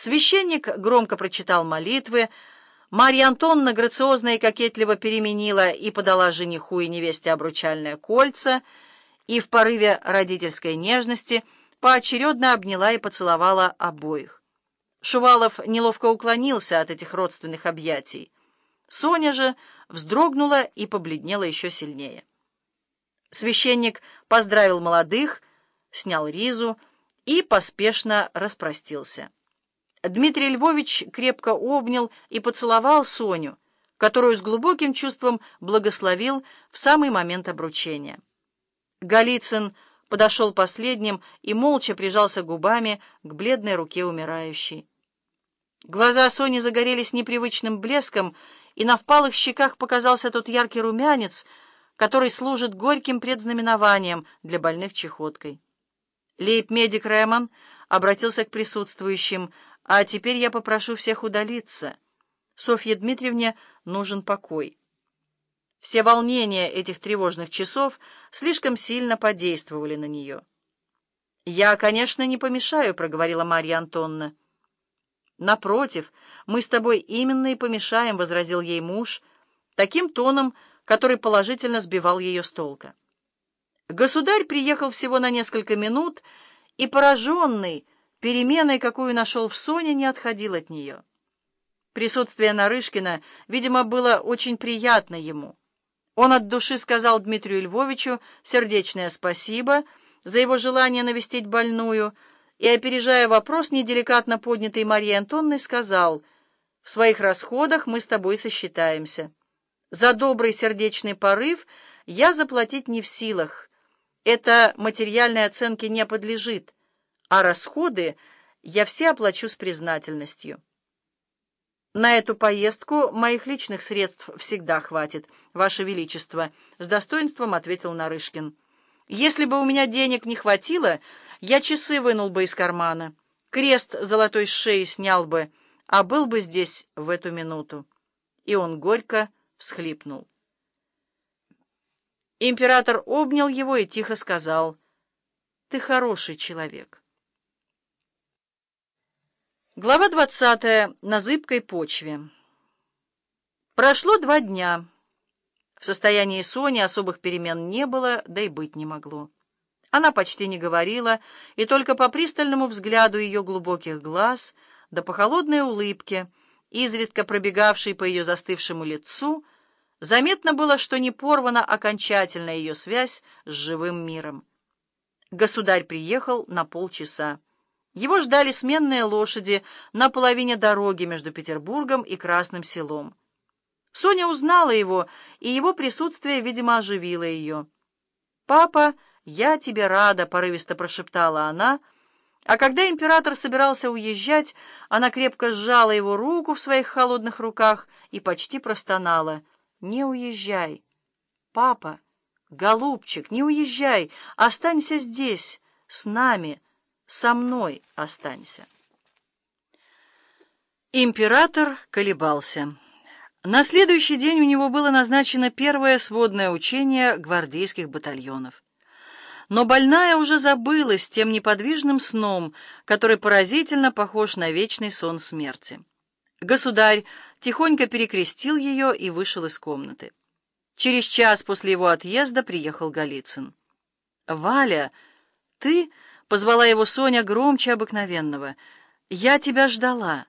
Священник громко прочитал молитвы, Марья Антонна грациозно и кокетливо переменила и подала жениху и невесте обручальное кольца, и в порыве родительской нежности поочередно обняла и поцеловала обоих. Шувалов неловко уклонился от этих родственных объятий. Соня же вздрогнула и побледнела еще сильнее. Священник поздравил молодых, снял ризу и поспешно распростился. Дмитрий Львович крепко обнял и поцеловал Соню, которую с глубоким чувством благословил в самый момент обручения. Голицын подошел последним и молча прижался губами к бледной руке умирающей. Глаза Сони загорелись непривычным блеском, и на впалых щеках показался тот яркий румянец, который служит горьким предзнаменованием для больных чехоткой. Лейб-медик Реман обратился к присутствующим, а теперь я попрошу всех удалиться. Софье Дмитриевне нужен покой. Все волнения этих тревожных часов слишком сильно подействовали на нее. «Я, конечно, не помешаю», — проговорила Марья Антонна. «Напротив, мы с тобой именно и помешаем», — возразил ей муж, таким тоном, который положительно сбивал ее с толка. Государь приехал всего на несколько минут, и, пораженный, переменой, какую нашел в Соне, не отходил от нее. Присутствие Нарышкина, видимо, было очень приятно ему. Он от души сказал Дмитрию Львовичу сердечное спасибо за его желание навестить больную и, опережая вопрос, неделикатно поднятый Марьей Антонной, сказал, «В своих расходах мы с тобой сосчитаемся. За добрый сердечный порыв я заплатить не в силах. Это материальной оценке не подлежит» а расходы я все оплачу с признательностью. На эту поездку моих личных средств всегда хватит, Ваше Величество, — с достоинством ответил Нарышкин. Если бы у меня денег не хватило, я часы вынул бы из кармана, крест золотой шеи снял бы, а был бы здесь в эту минуту. И он горько всхлипнул. Император обнял его и тихо сказал, «Ты хороший человек». Глава 20. На зыбкой почве. Прошло два дня. В состоянии Сони особых перемен не было, да и быть не могло. Она почти не говорила, и только по пристальному взгляду ее глубоких глаз, да по холодной улыбке, изредка пробегавшей по ее застывшему лицу, заметно было, что не порвана окончательно ее связь с живым миром. Государь приехал на полчаса. Его ждали сменные лошади на половине дороги между Петербургом и Красным селом. Соня узнала его, и его присутствие, видимо, оживило ее. «Папа, я тебе рада», — порывисто прошептала она, а когда император собирался уезжать, она крепко сжала его руку в своих холодных руках и почти простонала. «Не уезжай, папа, голубчик, не уезжай, останься здесь, с нами» со мной останься. Император колебался. На следующий день у него было назначено первое сводное учение гвардейских батальонов. Но больная уже забылась тем неподвижным сном, который поразительно похож на вечный сон смерти. Государь тихонько перекрестил ее и вышел из комнаты. Через час после его отъезда приехал Голицын. «Валя, ты...» Позвала его Соня громче обыкновенного. «Я тебя ждала».